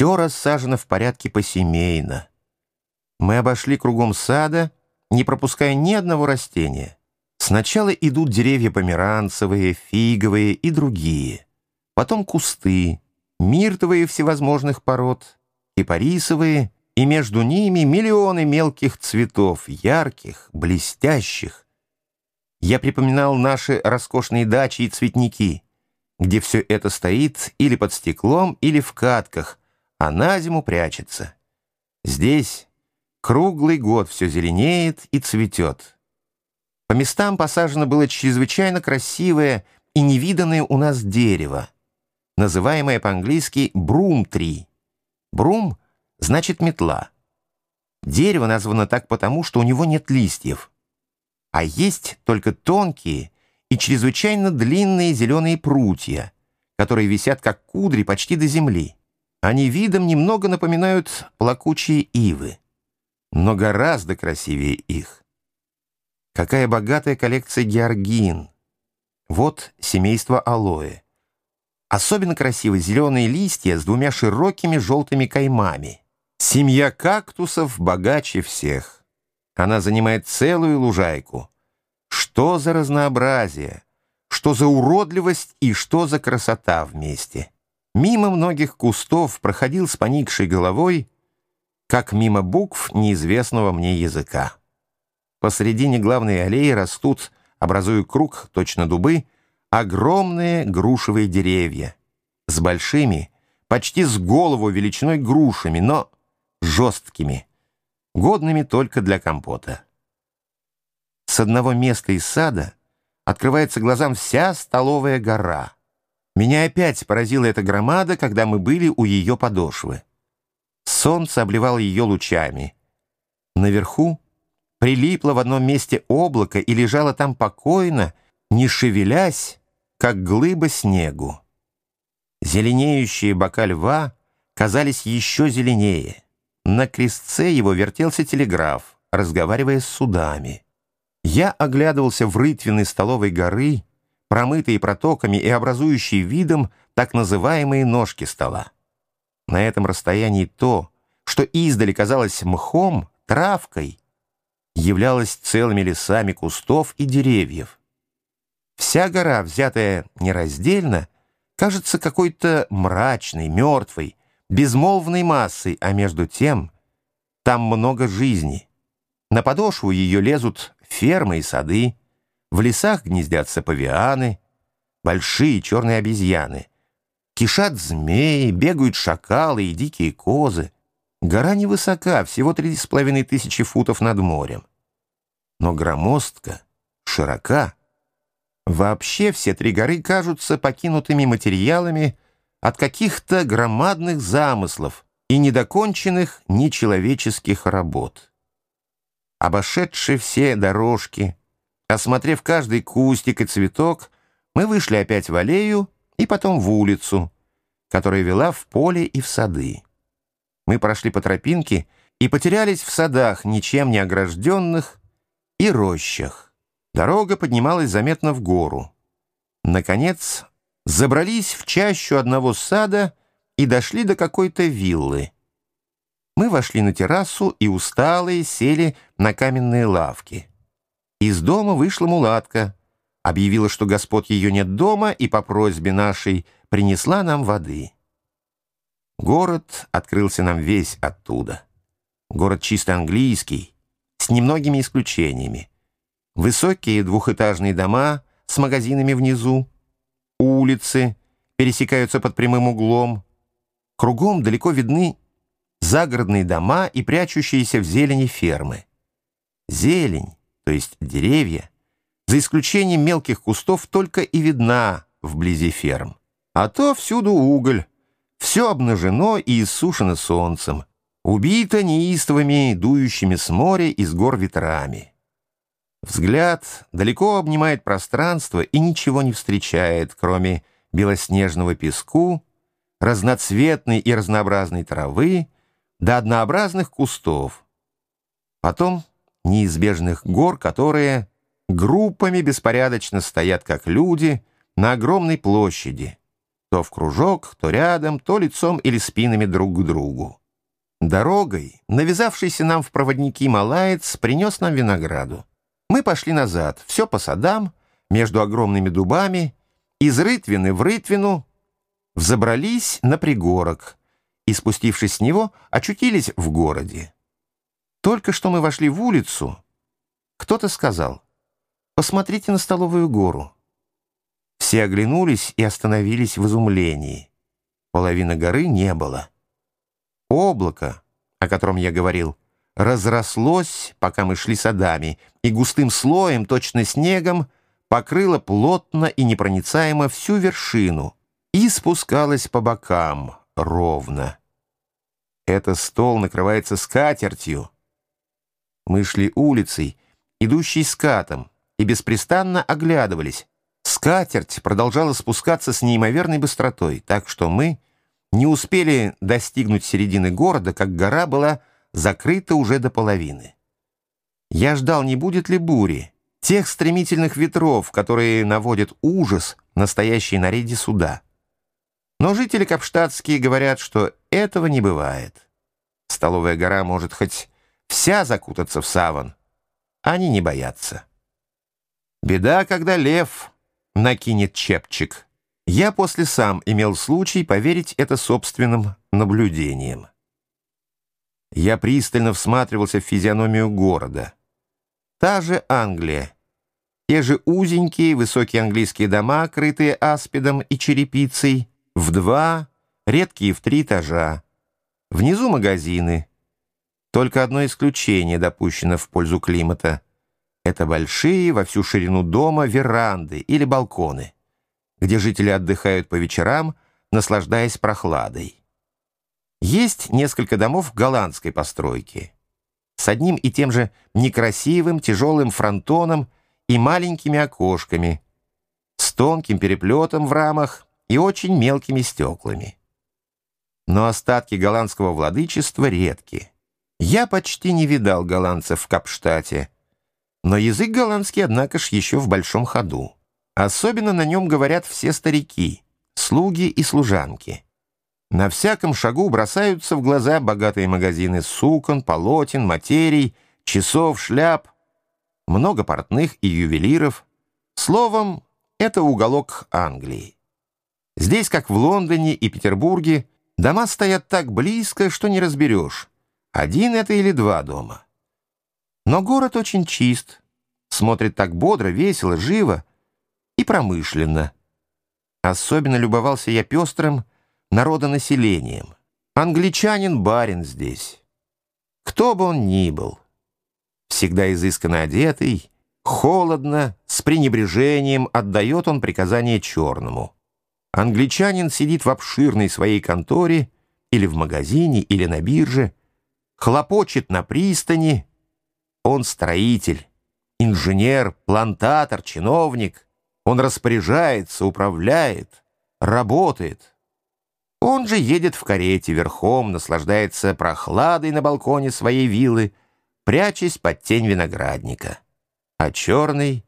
Все рассажено в порядке посемейно. Мы обошли кругом сада, не пропуская ни одного растения. Сначала идут деревья померанцевые, фиговые и другие. Потом кусты, миртовые всевозможных пород, кипарисовые, и между ними миллионы мелких цветов, ярких, блестящих. Я припоминал наши роскошные дачи и цветники, где все это стоит или под стеклом, или в катках, а на зиму прячется. Здесь круглый год все зеленеет и цветет. По местам посажено было чрезвычайно красивое и невиданное у нас дерево, называемое по-английски брум-три. Брум значит метла. Дерево названо так потому, что у него нет листьев, а есть только тонкие и чрезвычайно длинные зеленые прутья, которые висят как кудри почти до земли. Они видом немного напоминают плакучие ивы, но гораздо красивее их. Какая богатая коллекция георгин. Вот семейство алоэ. Особенно красивы зеленые листья с двумя широкими желтыми каймами. Семья кактусов богаче всех. Она занимает целую лужайку. Что за разнообразие, что за уродливость и что за красота вместе. Мимо многих кустов проходил с поникшей головой, как мимо букв неизвестного мне языка. Посредине главной аллеи растут, образуя круг, точно дубы, огромные грушевые деревья с большими, почти с голову величиной грушами, но жесткими, годными только для компота. С одного места из сада открывается глазам вся столовая гора. Меня опять поразила эта громада, когда мы были у ее подошвы. Солнце обливало ее лучами. Наверху прилипло в одном месте облако и лежало там покойно, не шевелясь, как глыба снегу. Зеленеющие бока льва казались еще зеленее. На крестце его вертелся телеграф, разговаривая с судами. Я оглядывался в рытвины столовой горы, промытые протоками и образующие видом так называемые ножки стола. На этом расстоянии то, что издали казалось мхом, травкой, являлась целыми лесами кустов и деревьев. Вся гора, взятая нераздельно, кажется какой-то мрачной, мертвой, безмолвной массой, а между тем там много жизни. На подошву ее лезут фермы и сады, в лесах гнездятся павианы, большие черные обезьяны. Кишат змеи, бегают шакалы и дикие козы. Гора невысока, всего три с половиной тысячи футов над морем. Но громоздка, широка. Вообще все три горы кажутся покинутыми материалами от каких-то громадных замыслов и недоконченных нечеловеческих работ. Обошедшие все дорожки, осмотрев каждый кустик и цветок, мы вышли опять в аллею и потом в улицу, которая вела в поле и в сады. Мы прошли по тропинке и потерялись в садах, ничем не огражденных, и рощах. Дорога поднималась заметно в гору. Наконец, забрались в чащу одного сада и дошли до какой-то виллы. Мы вошли на террасу и усталые сели на каменные лавки. Из дома вышла мулатка, объявила, что господ ее нет дома, и по просьбе нашей принесла нам воды. Город открылся нам весь оттуда. Город чисто английский, с немногими исключениями. Высокие двухэтажные дома с магазинами внизу, улицы пересекаются под прямым углом. Кругом далеко видны загородные дома и прячущиеся в зелени фермы. Зелень, то есть деревья, за исключением мелких кустов, только и видна вблизи ферм. А то всюду уголь, все обнажено и иссушено солнцем, убито неистовыми, дующими с моря и с гор ветрами. Взгляд далеко обнимает пространство и ничего не встречает, кроме белоснежного песку, разноцветной и разнообразной травы до однообразных кустов. Потом неизбежных гор, которые группами беспорядочно стоят, как люди, на огромной площади, то в кружок, то рядом, то лицом или спинами друг к другу. Дорогой, навязавшийся нам в проводники малаец, принес нам винограду. Мы пошли назад, все по садам, между огромными дубами, из рытвины в рытвину, взобрались на пригорок и, спустившись с него, очутились в городе. Только что мы вошли в улицу, кто-то сказал, «Посмотрите на столовую гору». Все оглянулись и остановились в изумлении. Половины горы не было. Облако, о котором я говорил, разрослось, пока мы шли садами, и густым слоем, точно снегом, покрыло плотно и непроницаемо всю вершину и спускалось по бокам ровно. Это стол накрывается скатертью. Мы шли улицей, идущей скатом, и беспрестанно оглядывались. Скатерть продолжала спускаться с неимоверной быстротой, так что мы не успели достигнуть середины города, как гора была закрыта уже до половины. Я ждал, не будет ли бури, тех стремительных ветров, которые наводят ужас настоящей наряде суда. Но жители Капштадтские говорят, что этого не бывает. Столовая гора может хоть вся закутаться в саван. Они не боятся. Беда, когда лев накинет чепчик. Я после сам имел случай поверить это собственным наблюдением. Я пристально всматривался в физиономию города. Та же Англия. Те же узенькие высокие английские дома, крытые аспидом и черепицей, в два, редкие в три этажа. Внизу магазины. Только одно исключение допущено в пользу климата. Это большие во всю ширину дома веранды или балконы, где жители отдыхают по вечерам, наслаждаясь прохладой. Есть несколько домов голландской постройки с одним и тем же некрасивым тяжелым фронтоном и маленькими окошками, с тонким переплетом в рамах и очень мелкими стеклами. Но остатки голландского владычества редки. Я почти не видал голландцев в Капштате, но язык голландский, однако ж, еще в большом ходу. Особенно на нем говорят все старики, слуги и служанки. На всяком шагу бросаются в глаза богатые магазины сукон, полотен, материй, часов, шляп, много портных и ювелиров. Словом, это уголок Англии. Здесь, как в Лондоне и Петербурге, дома стоят так близко, что не разберешь, один это или два дома. Но город очень чист, смотрит так бодро, весело, живо и промышленно. Особенно любовался я пестрым, народонаселением. Англичанин-барин здесь. Кто бы он ни был. Всегда изысканно одетый, холодно, с пренебрежением отдает он приказание черному. Англичанин сидит в обширной своей конторе или в магазине, или на бирже, хлопочет на пристани. Он строитель, инженер, плантатор, чиновник. Он распоряжается, управляет, работает. Он же едет в карете верхом, наслаждается прохладой на балконе своей виллы, прячась под тень виноградника. А черный...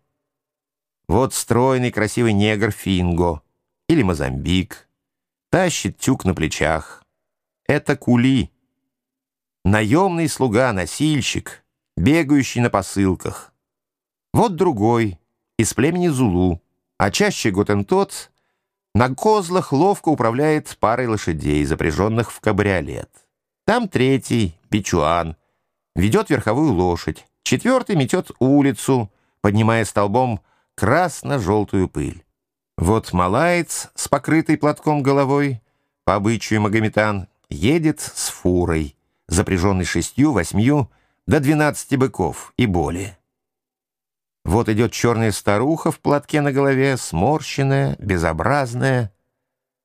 Вот стройный красивый негр Финго или Мозамбик. Тащит тюк на плечах. Это кули. Наемный слуга-носильщик, бегающий на посылках. Вот другой, из племени Зулу, а чаще Готентот на козлах ловко управляет парой лошадей, запряженных в кабриолет. Там третий, Бичуан, ведет верховую лошадь. Четвертый метет улицу, поднимая столбом красно-желтую пыль. Вот малаец с покрытой платком головой, по обычаю Магометан, едет с фурой, запряженной шестью, восьмью до двенадцати быков и более. Вот идет черная старуха в платке на голове, сморщенная, безобразная.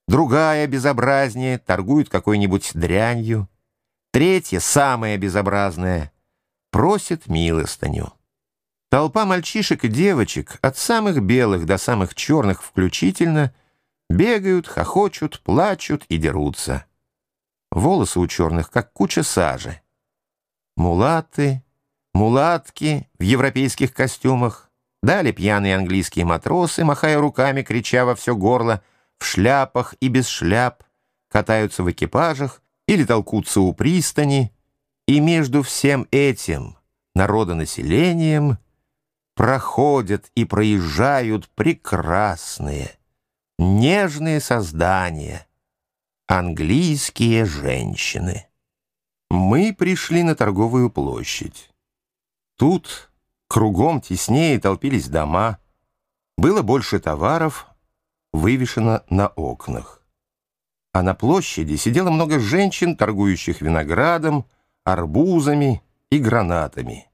Другая безобразнее, торгует какой-нибудь дрянью. Третья, самая безобразная, просит милостыню. Толпа мальчишек и девочек, от самых белых до самых черных включительно, бегают, хохочут, плачут и дерутся. Волосы у черных, как куча сажи. Мулаты, мулатки в европейских костюмах, далее пьяные английские матросы, махая руками, крича во все горло, в шляпах и без шляп, катаются в экипажах или толкутся у пристани, и между всем этим народонаселением проходят и проезжают прекрасные, нежные создания, английские женщины. Мы пришли на торговую площадь. Тут кругом теснее толпились дома, было больше товаров, вывешено на окнах. А на площади сидело много женщин, торгующих виноградом, арбузами и гранатами.